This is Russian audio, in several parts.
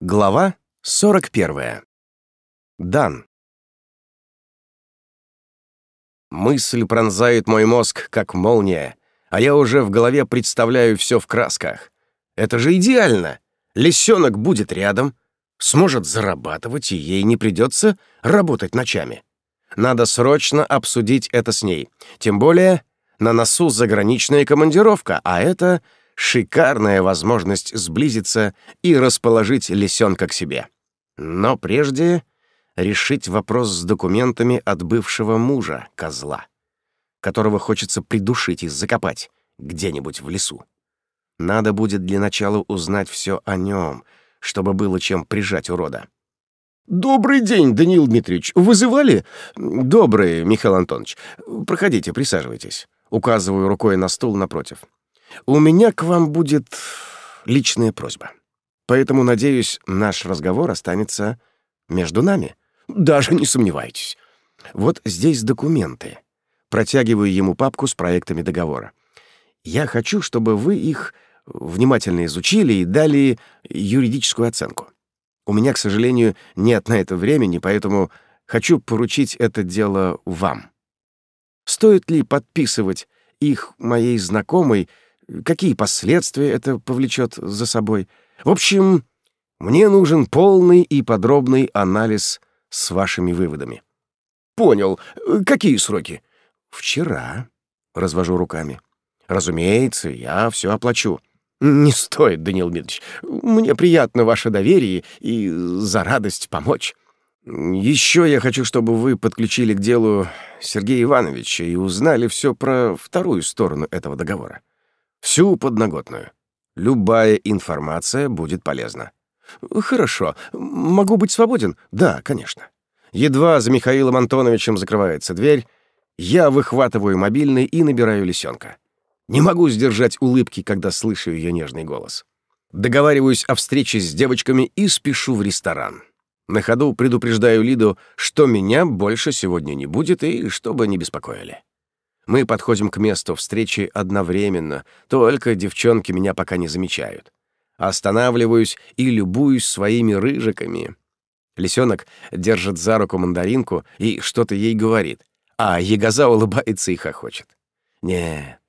Глава 41. Дан. Мысль пронзает мой мозг, как молния, а я уже в голове представляю все в красках. Это же идеально! Лисенок будет рядом, сможет зарабатывать, и ей не придется работать ночами. Надо срочно обсудить это с ней. Тем более на носу заграничная командировка, а это шикарная возможность сблизиться и расположить лисенка к себе. Но прежде решить вопрос с документами от бывшего мужа, козла, которого хочется придушить и закопать где-нибудь в лесу. Надо будет для начала узнать все о нем, чтобы было чем прижать урода. «Добрый день, Даниил Дмитриевич. Вызывали?» «Добрый, Михаил Антонович. Проходите, присаживайтесь». Указываю рукой на стул напротив. У меня к вам будет личная просьба. Поэтому, надеюсь, наш разговор останется между нами. Даже не сомневайтесь. Вот здесь документы. Протягиваю ему папку с проектами договора. Я хочу, чтобы вы их внимательно изучили и дали юридическую оценку. У меня, к сожалению, нет на это времени, поэтому хочу поручить это дело вам. Стоит ли подписывать их моей знакомой, какие последствия это повлечет за собой. В общем, мне нужен полный и подробный анализ с вашими выводами. Понял. Какие сроки? Вчера. Развожу руками. Разумеется, я все оплачу. Не стоит, Данил Дмитриевич. Мне приятно ваше доверие и за радость помочь. Еще я хочу, чтобы вы подключили к делу Сергея Ивановича и узнали все про вторую сторону этого договора. Всю подноготную. Любая информация будет полезна. Хорошо. Могу быть свободен? Да, конечно. Едва за Михаилом Антоновичем закрывается дверь, я выхватываю мобильный и набираю лисенка. Не могу сдержать улыбки, когда слышу ее нежный голос. Договариваюсь о встрече с девочками и спешу в ресторан. На ходу предупреждаю Лиду, что меня больше сегодня не будет и чтобы не беспокоили. Мы подходим к месту встречи одновременно, только девчонки меня пока не замечают. Останавливаюсь и любуюсь своими рыжиками. Лисенок держит за руку мандаринку и что-то ей говорит, а ягоза улыбается и хохочет. Нет,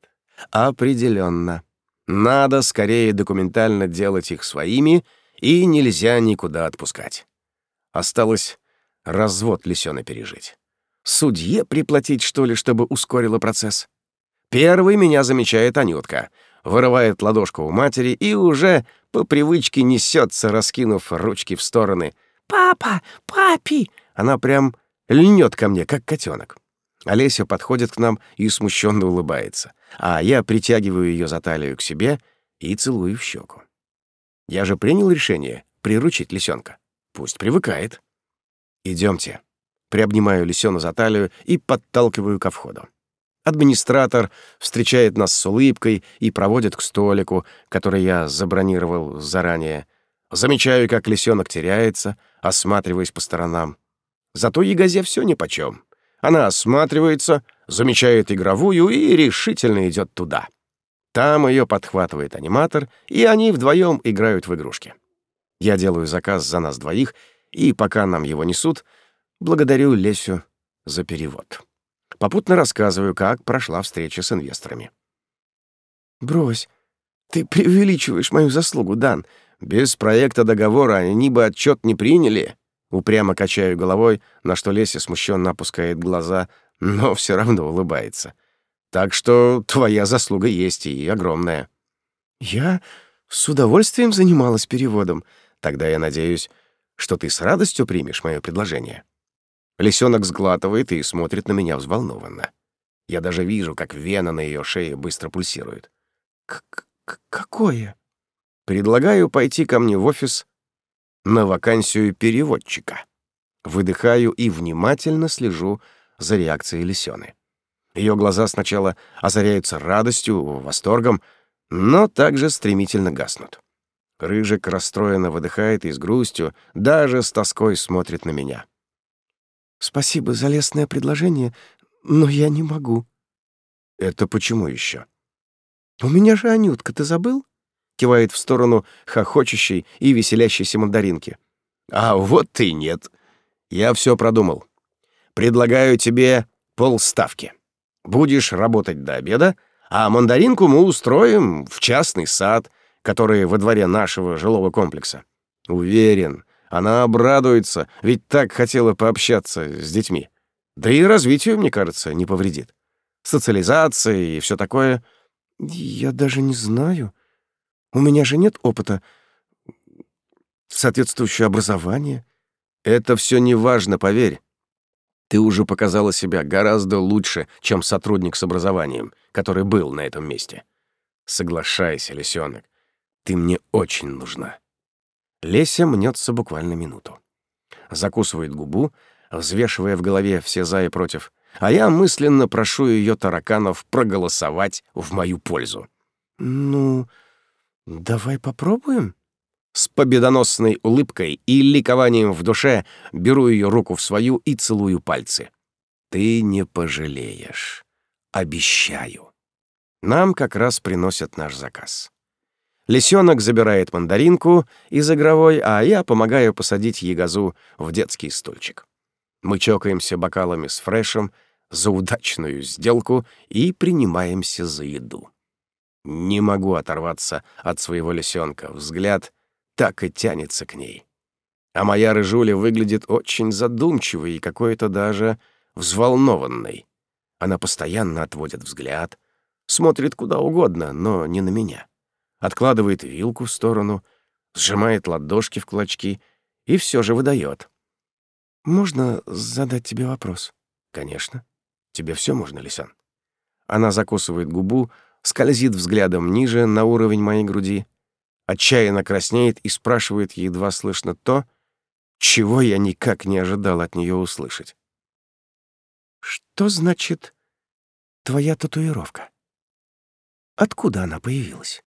определенно. Надо скорее документально делать их своими, и нельзя никуда отпускать. Осталось развод лисёна пережить. Судье приплатить, что ли, чтобы ускорило процесс? Первый меня замечает Анютка, вырывает ладошку у матери и уже по привычке несется, раскинув ручки в стороны. «Папа! Папи!» Она прям льнет ко мне, как котенок. Олеся подходит к нам и смущенно улыбается, а я притягиваю ее за талию к себе и целую в щеку. Я же принял решение приручить лисенка. Пусть привыкает. Идемте приобнимаю Лисёна за талию и подталкиваю ко входу. Администратор встречает нас с улыбкой и проводит к столику, который я забронировал заранее. Замечаю, как лисенок теряется, осматриваясь по сторонам. Зато Ягозе все нипочем. Она осматривается, замечает игровую и решительно идет туда. Там ее подхватывает аниматор, и они вдвоем играют в игрушки. Я делаю заказ за нас двоих, и пока нам его несут — Благодарю Лесю за перевод. Попутно рассказываю, как прошла встреча с инвесторами. «Брось, ты преувеличиваешь мою заслугу, Дан. Без проекта договора они бы отчет не приняли». Упрямо качаю головой, на что Леся смущенно опускает глаза, но все равно улыбается. «Так что твоя заслуга есть и огромная». «Я с удовольствием занималась переводом. Тогда я надеюсь, что ты с радостью примешь мое предложение». Лисенок сглатывает и смотрит на меня взволнованно. Я даже вижу, как вена на ее шее быстро пульсирует. К -к «Какое?» Предлагаю пойти ко мне в офис на вакансию переводчика. Выдыхаю и внимательно слежу за реакцией Лисёны. Ее глаза сначала озаряются радостью, восторгом, но также стремительно гаснут. Рыжик расстроенно выдыхает и с грустью, даже с тоской смотрит на меня. Спасибо за лестное предложение, но я не могу. Это почему еще? У меня же Анютка, ты забыл? кивает в сторону хохочущей и веселящейся мандаринки. «А вот и нет. Я все продумал. Предлагаю тебе полставки. Будешь работать до обеда, а мандаринку мы устроим в частный сад, который во дворе нашего жилого комплекса. Уверен, она обрадуется, ведь так хотела пообщаться с детьми. Да и развитию, мне кажется, не повредит. Социализация и все такое. Я даже не знаю. У меня же нет опыта соответствующее образование. Это все не важно, поверь. Ты уже показала себя гораздо лучше, чем сотрудник с образованием, который был на этом месте. Соглашайся, лисенок. Ты мне очень нужна. Леся мнется буквально минуту. Закусывает губу, взвешивая в голове все за и против, а я мысленно прошу ее тараканов проголосовать в мою пользу. «Ну, давай попробуем?» С победоносной улыбкой и ликованием в душе беру ее руку в свою и целую пальцы. «Ты не пожалеешь. Обещаю». Нам как раз приносят наш заказ. Лисенок забирает мандаринку из игровой, а я помогаю посадить ягозу в детский стульчик. Мы чокаемся бокалами с фрешем за удачную сделку и принимаемся за еду. Не могу оторваться от своего лисенка. Взгляд так и тянется к ней. А моя рыжуля выглядит очень задумчивой и какой-то даже взволнованной. Она постоянно отводит взгляд, смотрит куда угодно, но не на меня откладывает вилку в сторону, сжимает ладошки в кулачки и все же выдает. «Можно задать тебе вопрос?» «Конечно. Тебе все можно, Лисан?» Она закусывает губу, скользит взглядом ниже на уровень моей груди, отчаянно краснеет и спрашивает едва слышно то, чего я никак не ожидал от нее услышать. «Что значит твоя татуировка? Откуда она появилась?»